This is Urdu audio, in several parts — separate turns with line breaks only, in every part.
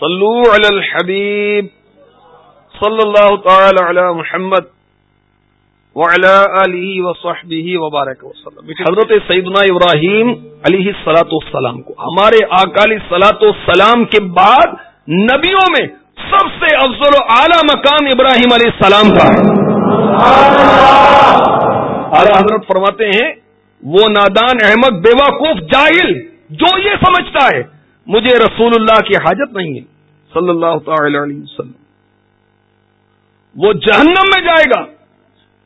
صلو علی الحبیب صلی اللہ تعالی علی محمد وعلى آلہ وصحبہ وبارک وسلم. حضرت سیدنا ابراہیم علیہ السلاۃ والسلام کو ہمارے اکالی سلاۃ والسلام کے بعد نبیوں میں سب سے افضل و اعلی مقام ابراہیم علیہ السلام کا۔ اعلی حضرت فرماتے ہیں وہ نادان احمد بے وقوف جاہل جو یہ سمجھتا ہے، مجھے رسول اللہ کی حاجت نہیں ہے۔ صلی اللہ تعالی علیہ وسلم۔ وہ جہنم میں جائے گا۔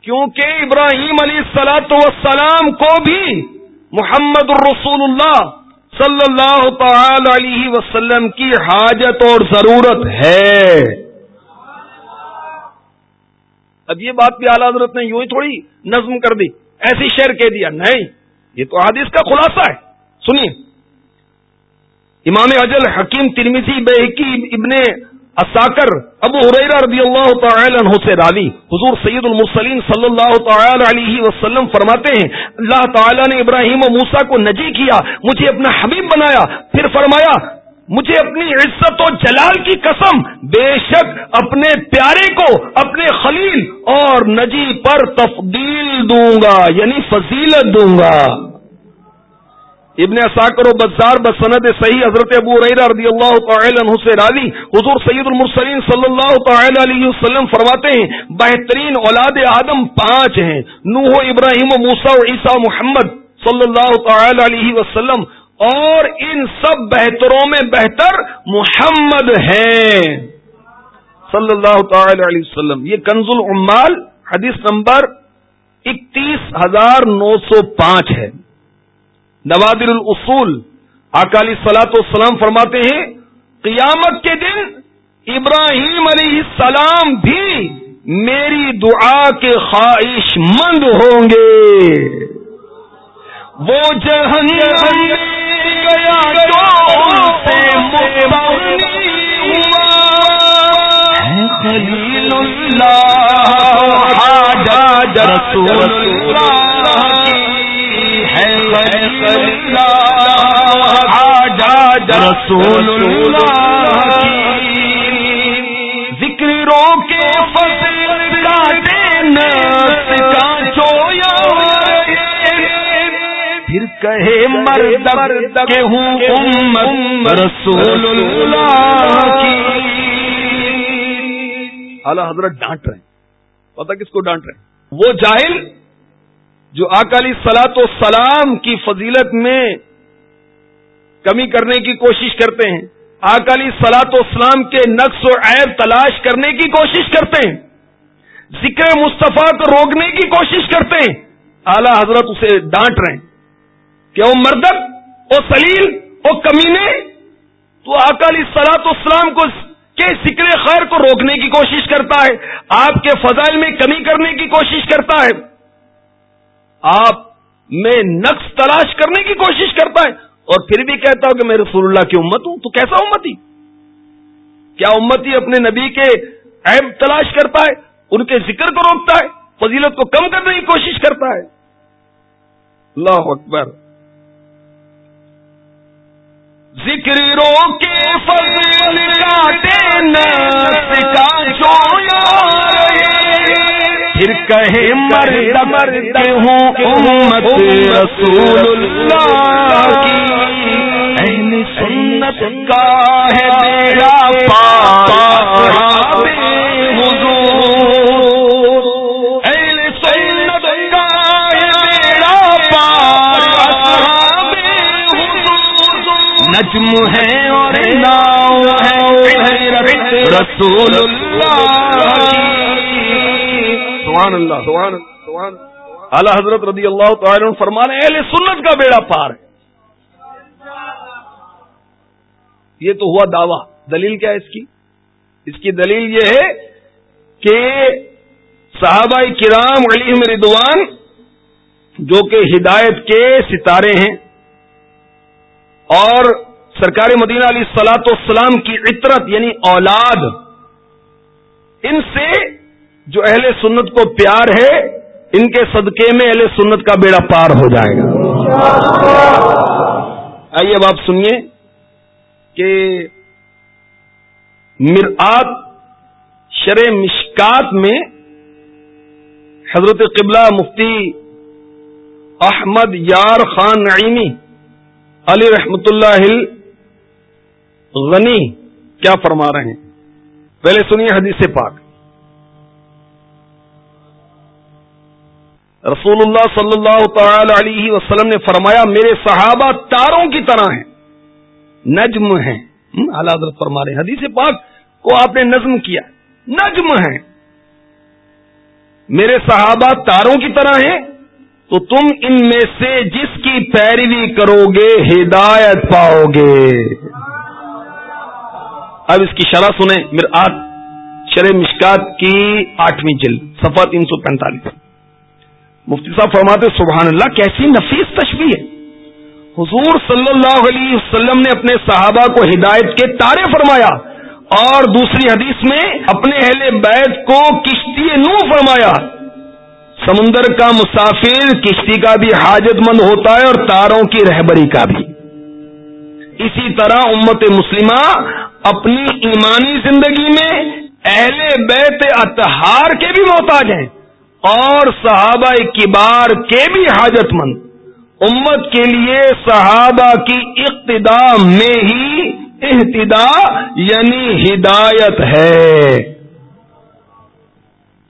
کیونکہ ابراہیم علیہ السلاۃ وسلام کو بھی محمد الرسول اللہ صلی اللہ تعالی علیہ وسلم کی حاجت اور ضرورت ہے۔ اب یہ بات بھی اعلی حضرت نے یوں ہی تھوڑی نظم کر دی، ایسی شعر کہہ دیا، نہیں، یہ تو حادث کا خلاصہ ہے۔ سنیے۔ امام اجل حکیم ترمیزی بحقی ابن اساکر ابو حریرہ رضی اللہ تعالی عنہ سے راوی۔ حضور سید المرسلین صلی اللہ تعالی علیہ وسلم فرماتے ہیں، اللہ تعالی نے ابراہیم و موسا کو نجی کیا، مجھے اپنا حبیب بنایا، پھر فرمایا، مجھے اپنی عزت و جلال کی قسم، بے شک اپنے پیارے کو، اپنے خلیل اور نجی پر تفدیل دوں گا یعنی فضیلت دوں گا۔ ابن ساکر و بزار بسند صحیح حضرت ابو رضی اللہ تعالی عنہ سے راوی، حضور سید المرسلین صلی اللہ تعالی علیہ وسلم فرماتے ہیں، بہترین اولاد آدم پانچ ہیں، نوح و ابراہیم و موسا و عیسیٰ محمد صلی اللہ تعالی علیہ وسلم، اور ان سب بہتروں میں بہتر محمد ہیں۔ صلی اللہ تعالی علیہ وسلم، یہ کنز العمال، حدیث نمبر اکتیس ہزار نو سو پانچ ہے۔ نوادر الاصول اکالی سلاط والسلام فرماتے ہیں، قیامت کے دن ابراہیم علیہ السلام بھی میری دعا کے خواہش مند ہوں گے۔ وہ جہنم گیا خلیل اللہ رسول اللہ۔ رسول ذکروں کے فصل کا دینا کا چویا پھر کہے مرد مرد ہوں امت رسول اللہ کی اعلی حضرت ڈانٹ رہے ہیں۔ پتا کس کو ڈانٹ رہے ہیں؟ وہ جاہل جو اکالی سلاط و سلام کی فضیلت میں کمی کرنے کی کوشش کرتے ہیں اکالی سلاط و اسلام کے نقص و عیب تلاش کرنے کی کوشش کرتے ہیں، ذکر مصطفیٰ کو روکنے کی کوشش کرتے ہیں۔ اعلی حضرت اسے ڈانٹ رہے ہیں کہ وہ مردک، وہ سلیل، وہ کمینے، تو اکالی سلاط اسلام کو کے ذکر خیر کو روکنے کی کوشش کرتا ہے، آپ کے فضائل میں کمی کرنے کی کوشش کرتا ہے۔ آپ میں نقص تلاش کرنے کی کوشش کرتا ہے اور پھر بھی کہتا ہوں کہ میں رسول اللہ کی امت ہوں، تو کیسا امتی؟ کیا امتی اپنے نبی کے عیب تلاش کرتا ہے، ان کے ذکر کو روکتا ہے، فضیلت کو کم کرنے کی کوشش کرتا ہے؟ اللہ اکبر۔ ذکر رو کے فضل پھر کہے مرد مرد ہوں امت رسول اللہ کی۔ اہل سنت کا ہے میرا پار حضور۔ اہل سنت کا ہے میرا پار نجم ہے اور ناؤ ہے رسول اللہ کی۔ سبحان اللہ، سبحان اعلی حضرت رضی اللہ تعالی فرمانے اہل سنت کا بیڑا پار ہے۔ یہ تو ہوا دعویٰ۔ دلیل کیا ہے اس کی؟ اس کی دلیل یہ ہے کہ صحابہ کرام علیم ردوان جو کہ ہدایت کے ستارے ہیں، اور سرکار مدینہ علی سلاۃ والسلام کی عطرت یعنی اولاد، ان سے جو اہل سنت کو پیار ہے، ان کے صدقے میں اہل سنت کا بیڑا پار ہو جائے گا۔ آئیے اب آپ سنیے کہ مرآت شر مشکات میں حضرت قبلہ مفتی احمد یار خان نعیمی، علی رحمت اللہ غنی کیا فرما رہے ہیں۔ پہلے سنیے حدیث پاک۔ رسول اللہ صلی اللہ تعالی علیہ وسلم نے فرمایا، میرے صحابہ تاروں کی طرح ہیں، نجم ہیں۔ اعلی حضرت فرما رہے حدیث پاک کو آپ نے نظم کیا، نجم ہیں۔ میرے صحابہ تاروں کی طرح ہیں، تو تم ان میں سے جس کی پیروی کرو گے ہدایت پاؤ گے اب اس کی شرح سنیں میرے شرح مشکات کی آٹھویں جلد سفا تین سو پینتالیس۔ مفتی صاحب فرماتے سبحان اللہ، کیسی نفیس تشبیح ہے۔ حضور صلی اللہ علیہ وسلم نے اپنے صحابہ کو ہدایت کے تارے فرمایا اور دوسری حدیث میں اپنے اہل بیت کو کشتی نو فرمایا۔ سمندر کا مسافر کشتی کا بھی حاجت مند ہوتا ہے اور تاروں کی رہبری کا بھی۔ اسی طرح امت مسلمہ اپنی ایمانی زندگی میں اہل بیت اتہار کے بھی محتاج ہیں۔ اور صحابہ کبار کے بھی حاجت مند۔ امت کے لیے صحابہ کی اقتدا میں ہی احتدا یعنی ہدایت ہے۔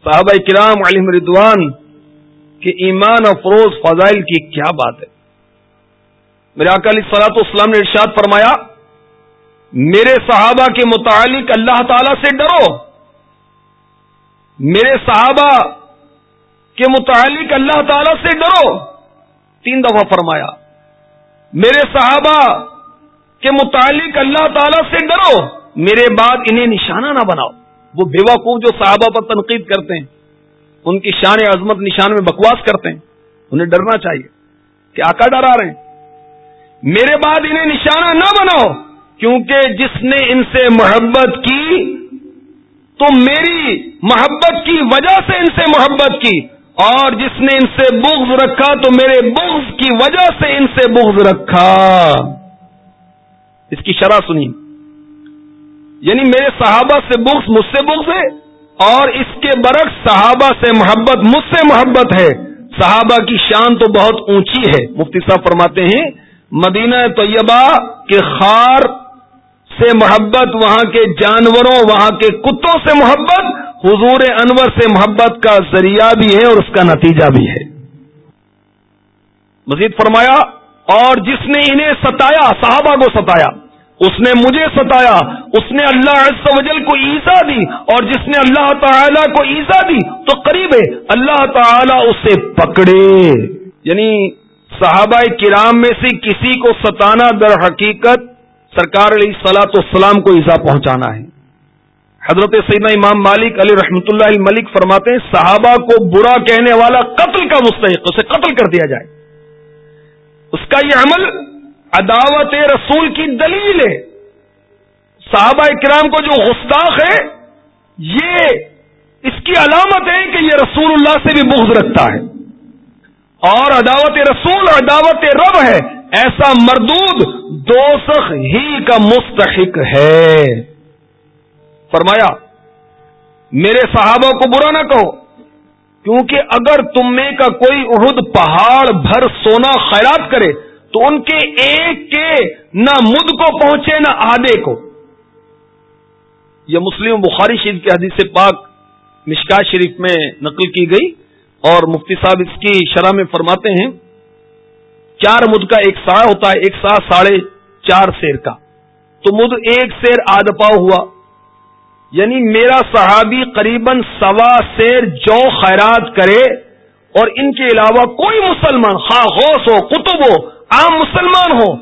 صحابہ کرام علم ردوان کے ایمان افروز فضائل کی کیا بات ہے۔ میرے اکالی سلاط اسلام نے ارشاد فرمایا، میرے صحابہ کے متعلق اللہ تعالی سے ڈرو۔ میرے صحابہ کے متعلق اللہ تعالی سے ڈرو۔ تین دفعہ فرمایا، میرے صحابہ کے متعلق اللہ تعالی سے ڈرو۔ میرے بعد انہیں نشانہ نہ بناؤ۔ وہ بے وقوف جو صحابہ پر تنقید کرتے ہیں، ان کی شان عظمت نشان میں بکواس کرتے ہیں۔ انہیں ڈرنا چاہیے کہ آقا ڈرا رہے ہیں۔ میرے بعد انہیں نشانہ نہ بناؤ، کیونکہ جس نے ان سے محبت کی، تو میری محبت کی وجہ سے ان سے محبت کی۔ اور جس نے ان سے بغض رکھا تو میرے بغض کی وجہ سے ان سے بغض رکھا۔ اس کی شرح سنی یعنی میرے صحابہ سے بغض مجھ سے بغض ہے اور اس کے برعکس صحابہ سے محبت مجھ سے محبت ہے۔ صحابہ کی شان تو بہت اونچی ہے۔ مفتی صاحب فرماتے ہیں، مدینہ طیبہ کے خار سے محبت، وہاں کے جانوروں، وہاں کے کتوں سے محبت حضور انور سے محبت کا ذریعہ بھی ہے اور اس کا نتیجہ بھی ہے۔ مزید فرمایا، اور جس نے انہیں ستایا، صحابہ کو ستایا، اس نے مجھے ستایا، اس نے اللہ عز و جل کو ایزا دی، اور جس نے اللہ تعالی کو ایزا دی، تو قریب ہے، اللہ تعالی اسے پکڑے۔ یعنی صحابہ کرام میں سے کسی کو ستانا در حقیقت سرکار علیہ سلاۃ والسلام کو ایزا پہنچانا ہے۔ حضرت سیدنا امام مالک علی رحمۃ اللہ ملک فرماتے ہیں، صحابہ کو برا کہنے والا قتل کا مستحق، اسے قتل کر دیا جائے۔ اس کا یہ عمل عداوت رسول کی دلیل ہے۔ صحابہ کرام کو جو گستاخ ہے، یہ اس کی علامت ہے کہ یہ رسول اللہ سے بھی بغض رکھتا ہے۔ اور عداوت رسول، عداوت رب ہے۔ ایسا مردود، دوسخ ہی کا مستحق ہے۔ فرمایا، میرے صحابہ کو برا نہ کہو، کیونکہ اگر تم میں کا کوئی عہد پہاڑ بھر سونا خیرات کرے، تو ان کے ایک کے نہ مد کو پہنچے نہ آدھے کو۔ یہ مسلم بخاری شریف کے حدیث پاک مشکا شریف میں نقل کی گئی اور مفتی صاحب اس کی شرح میں فرماتے ہیں، چار مد کا ایک سا ہوتا ہے، ایک سا ساڑھے چار سیر کا۔ تو مد ایک سیر آدھ پاؤ ہوا۔ یعنی میرا صحابی قریب سوا سیر جو خیرات کرے اور ان کے علاوہ کوئی مسلمان خواہوس ہو، قطب ہو، عام مسلمان ہو،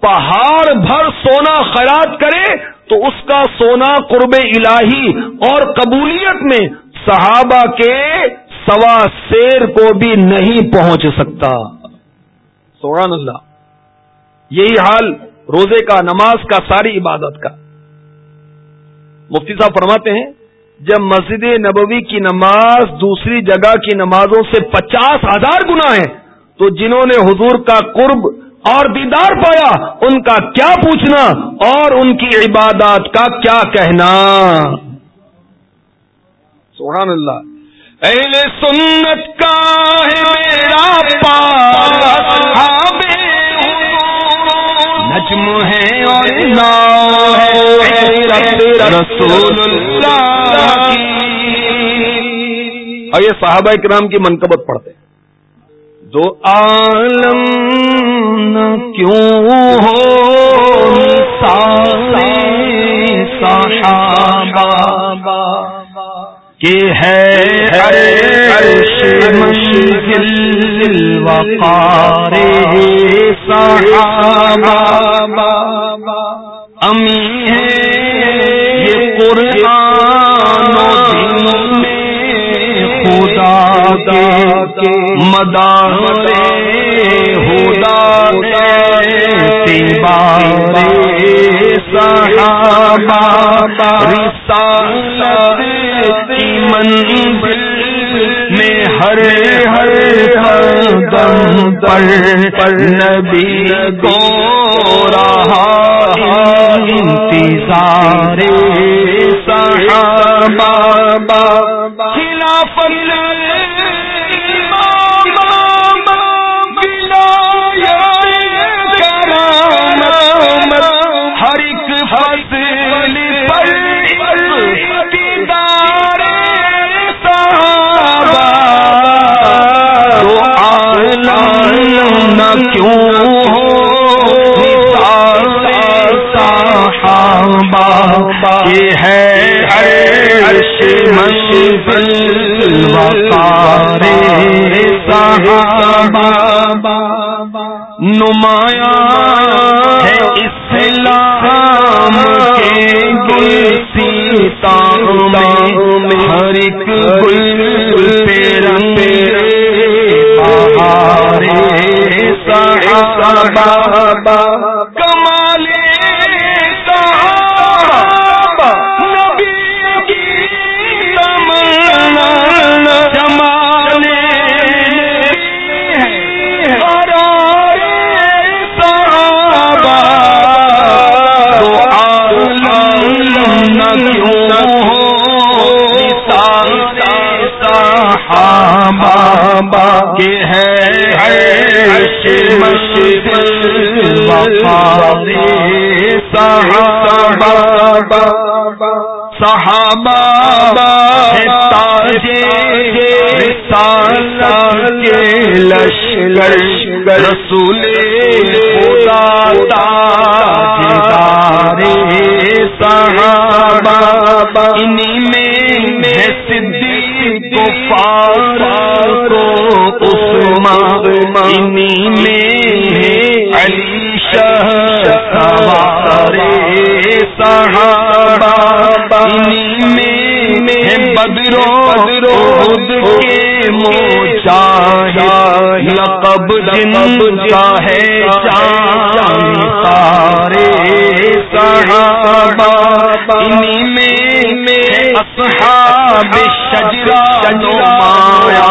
پہاڑ بھر سونا خیرات کرے تو اس کا سونا قرب الہی اور قبولیت میں صحابہ کے سوا سیر کو بھی نہیں پہنچ سکتا۔ سبحان اللہ۔ یہی حال روزے کا، نماز کا، ساری عبادت کا۔ مفتی صاحب فرماتے ہیں، جب مسجد نبوی کی نماز دوسری جگہ کی نمازوں سے پچاس ہزار گنا ہے تو جنہوں نے حضور کا قرب
اور دیدار پایا، ان کا کیا پوچھنا اور ان کی عبادات کا کیا کہنا؟ سبحان اللہ۔ اہل سنت کا ہے میرا پا نجم ہے اور رسول اللہ اور یہ صحابہ کرام کی منقبت پڑھتے ہیں. دو عالم کیوں ہو صحابہ کہ ہے عرش وقار صحابہ امی ہے پر نبی کو رہا انتظار با یہ ہے عرش منزل وقار صحابہ نمایاں ہے اسلام کے گل سیتاؤں میں، ہر ایک گل پہ کے ہے صحابہ صحابہ تاجے رسالت کے لشکر رسول خدا تاجدار صحابہ انہی میں انہی میں علی شہ سوار صحابہ انہی میں بدرو خود کے موچا لقب جن کا ہے جان سارے صحابہ انہی میں اصحاب شجرا نمایا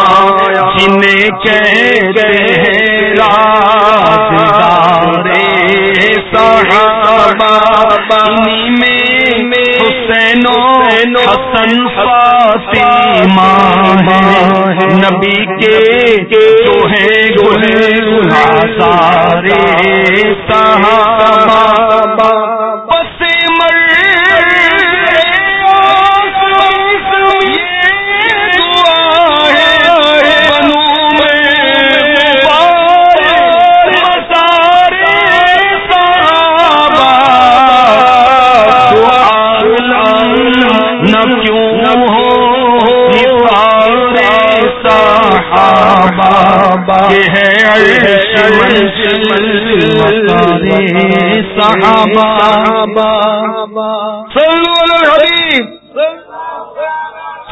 جنہیں کہتے ہیں رازدار صحابہ انہی میں حسین و حسن فاطمہ ہے نبی کے جو ہے گل سارے صحابہ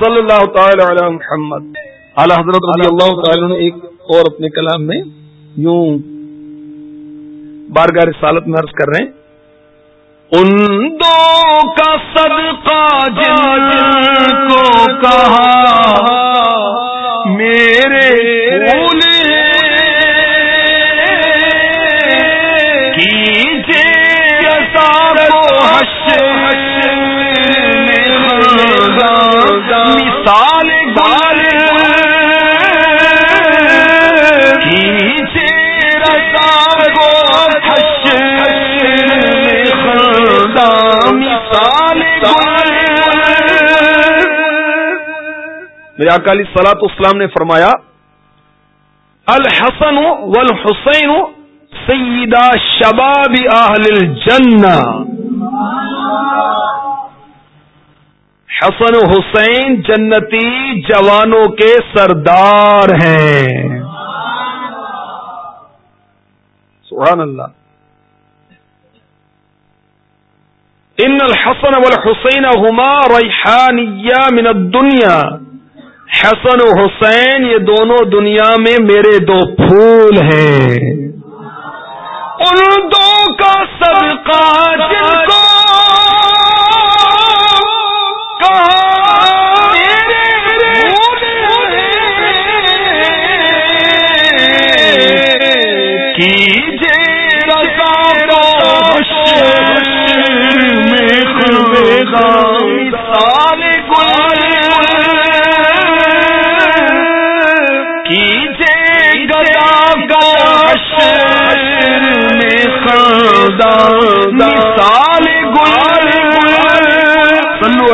صلی اللہ تعالی علی محمد. اعلی حضرت رضی اللہ تعالی نے ایک اور اپنے کلام میں یوں بارگاہ رسالت میں عرض کر رہے ہیں۔ ان دو کا صدقہ جن کو کہا میرے سال سال
میرے اکالی سلاط اسلام نے فرمایا الحسن والحسین سیدہ شباب اہل الجنہ۔ حسن حسین جنتی جوانوں کے سردار ہیں۔ سبحان اللہ۔ ان الحسن والحسین ہما ریحانیہ من الدنیا۔ حسن و حسین یہ دونوں دنیا میں میرے دو پھول ہیں۔ ان دو کا صدقہ جن کو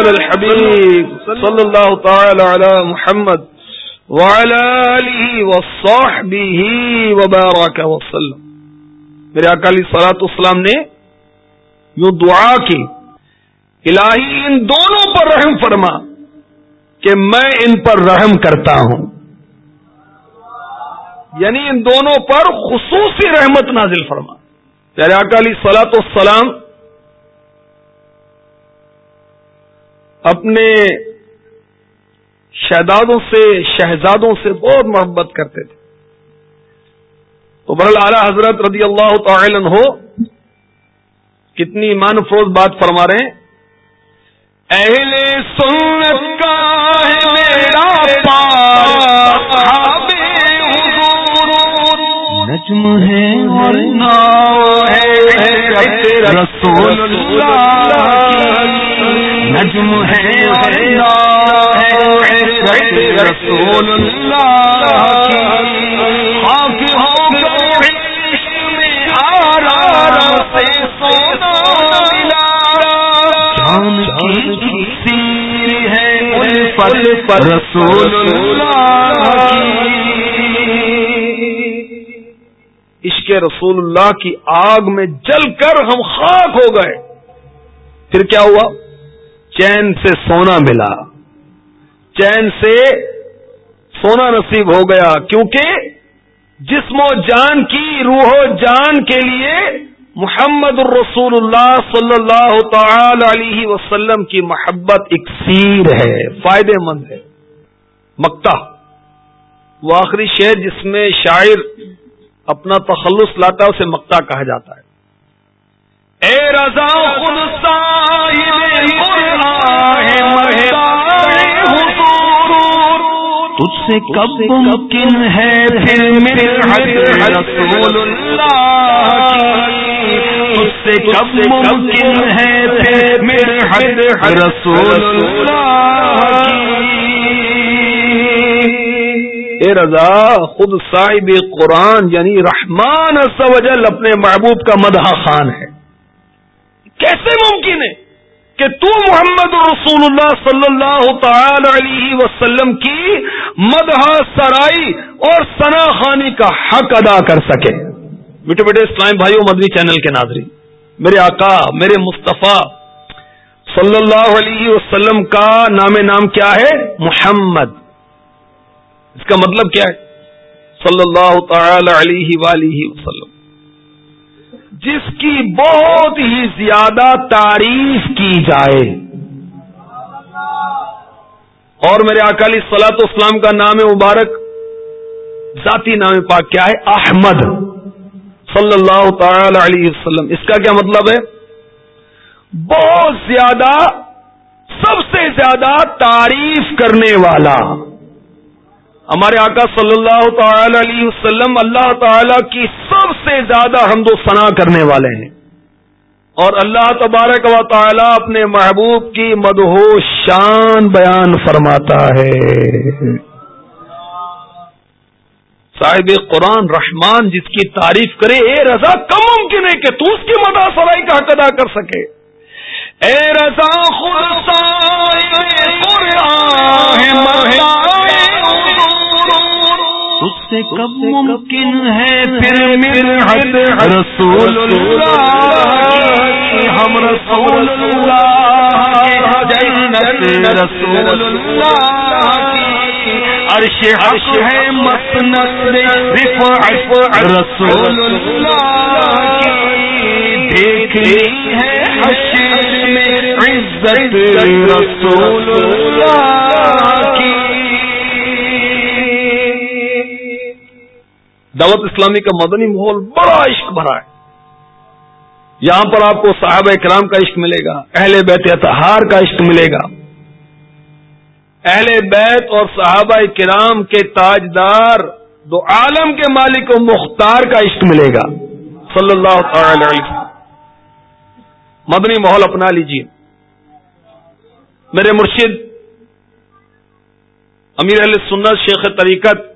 الحبیب صلی اللہ تعالی علی محمد وعلى آله وصحبه وبارك وسلم میرے اکالی سلاط اسلام نے یوں دعا کی الہی ان دونوں پر رحم فرما کہ میں ان پر رحم کرتا ہوں۔ یعنی ان دونوں پر خصوصی رحمت نازل فرما۔ میرے اکالی سلاط السلام اپنے شہزادوں سے شہزادوں سے بہت محبت کرتے تھے۔ تو برل اعلی حضرت رضی اللہ تعالی ہو کتنی ایمان فروز بات فرما رہے ہیں۔ اہل سنت کا ہے میرا نجم ہے رسول اللہ نجم ہے رسول پر رسول عشق رسول اللہ کی آگ میں جل کر ہم خاک ہو گئے۔ پھر کیا ہوا؟ چین سے سونا ملا۔ چین سے سونا نصیب ہو گیا کیونکہ جسم و جان کی، روح و جان کے لیے محمد الرسول اللہ صلی اللہ تعالی علیہ وسلم کی محبت اکثیر ہے، فائدے مند ہے۔ مکتا وہ آخری شعر جس میں شاعر اپنا تخلص لاتا ہے اسے مکتا کہا جاتا ہے۔ اے رضا خود تجھ سے کب ممکن ہے پھر رسول اللہ تجھ سے کب ممکن ہے پھر رسول اللہ اے رضا، خود صاحب قرآن یعنی رحمان سوجل اپنے محبوب کا مدح خان ہے۔ کیسے ممکن ہے کہ تو محمد رسول اللہ صلی اللہ تعالی علیہ وسلم کی مدح سرائی اور سنا خانی کا حق ادا کر سکے؟ بیٹے بیٹے اسلام بھائیوں، مدنی چینل کے ناظرین، میرے آقا، میرے مصطفیٰ صلی اللہ علیہ وسلم کا نام نام کیا ہے؟ محمد۔ اس کا مطلب کیا ہے؟ صلی اللہ تعالی علیہ وآلہ وسلم۔ جس کی بہت ہی زیادہ تعریف کی جائے۔ اور میرے اکالی سلاط اسلام کا نام مبارک، ذاتی نام پاک کیا ہے؟ احمد صلی اللہ تعالی علیہ وسلم۔ اس کا کیا مطلب ہے؟ بہت زیادہ، سب سے زیادہ تعریف کرنے والا۔ ہمارے آقا صلی اللہ تعالی علیہ وسلم اللہ تعالی کی سب سے زیادہ حمد و ثنا کرنے والے ہیں۔ اور اللہ تبارک و تعالی اپنے محبوب کی مدہو شان بیان فرماتا ہے۔ صاحب قرآن رحمان جس کی تعریف کرے، اے رضا، کم ممکن ہے کہ تو اس کی مدا سرائی کا حق ادا کر سکے۔ اے رضا، خود
اس سے کب ممکن ہے پھر رسول ہم رسول جنت رسول عرش حق ہے۔ مسنت رفعت رسول اللہ کی دیکھنی ہے حشر میں عزت۔ رسول اللہ۔
دعوت اسلامی کا مدنی ماحول بڑا عشق بھرا ہے۔ یہاں پر آپ کو صحابہ کرام کا عشق ملے گا، اہل بیت اتحار کا عشق ملے گا۔ اہل بیت اور صحابہ کرام کے تاجدار دو عالم کے مالک و مختار کا عشق ملے گا۔ صلی اللہ تعالی علیہ مدنی ماحول اپنا لیجیے میرے مرشد، امیر علیہ سنت شیخ طریقت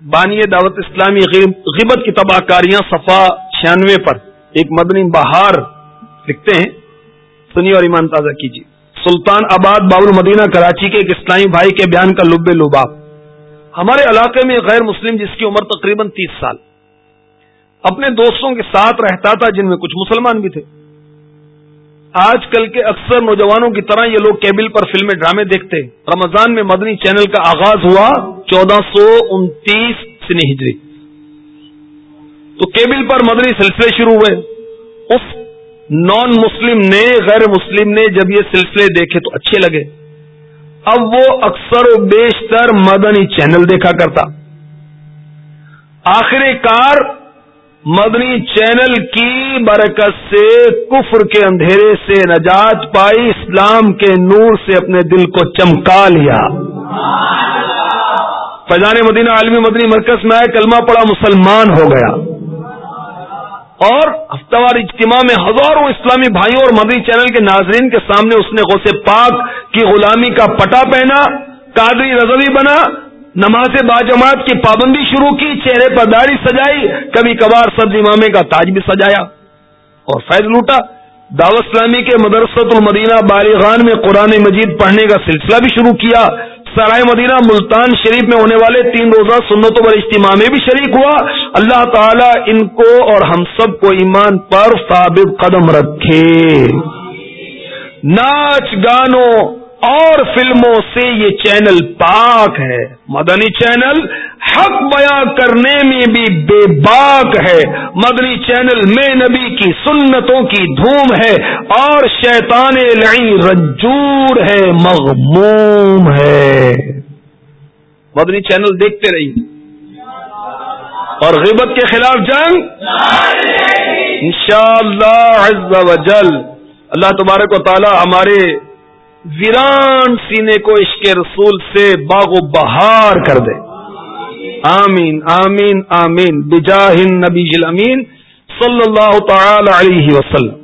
بانی دعوت اسلامی غیبت کی تباہ کاریاں صفا چھیانوے پر ایک مدنی بہار لکھتے ہیں۔ سنی اور ایمان تازہ کیجیے۔ سلطان آباد بابل مدینہ، کراچی کے ایک اسلامی بھائی کے بیان کا لب لباب۔ ہمارے علاقے میں غیر مسلم جس کی عمر تقریباً تیس سال۔ اپنے دوستوں کے ساتھ رہتا تھا جن میں کچھ مسلمان بھی تھے۔ آج کل کے اکثر نوجوانوں کی طرح یہ لوگ کیبل پر فلمیں ڈرامے دیکھتے رمضان میں مدنی چینل کا آغاز ہوا چودہ سو انتیس سنی ہجری۔ تو کیبل پر مدنی سلسلے شروع ہوئے۔ اس نان مسلم نے غیر مسلم نے جب یہ سلسلے دیکھے تو اچھے لگے۔ اب وہ اکثر و بیشتر مدنی چینل دیکھا کرتا۔ آخر کار مدنی چینل کی برکت سے کفر کے اندھیرے سے نجات پائی، اسلام کے نور سے اپنے دل کو چمکا لیا۔ فیضان مدینہ عالمی مدنی مرکز میں آئے، کلمہ پڑا مسلمان ہو گیا۔ اور ہفتہ وار اجتماع میں ہزاروں اسلامی بھائیوں اور مدنی چینل کے ناظرین کے سامنے اس نے غوث پاک کی غلامی کا پٹا پہنا، قادری رضوی بنا نماز باجماعت کی پابندی شروع کی، چہرے پر داڑھی سجائی، کبھی کبھار سبز امامے کا تاج بھی سجایا اور فیض لوٹا۔ دعوت اسلامی کے مدرسۃ المدینہ بالغان میں قرآن مجید پڑھنے کا سلسلہ بھی شروع کیا۔ سرائے مدینہ ملتان شریف میں ہونے والے تین روزہ سنتوں پر اجتماع میں بھی شریک ہوا۔ اللہ تعالیٰ ان کو اور ہم سب کو ایمان پر ثابت قدم رکھے۔ ناچ گانوں اور فلموں سے یہ چینل پاک ہے۔ مدنی چینل حق بیاں کرنے میں بھی بے باک ہے۔ مدنی چینل میں نبی کی سنتوں کی دھوم ہے اور شیطان لئی رجور ہے، مغموم ہے۔ مدنی چینل دیکھتے رہیے۔ اور غیبت کے خلاف جنگ؟ انشاءاللہ عز و جل۔ اللہ تبارک و تعالی ہمارے ویران سینے کو عشق رسول سے باغ و بہار کر دے۔ آمین آمین آمین۔ بجاہ نبی امین صلی اللہ تعالی علیہ وسلم۔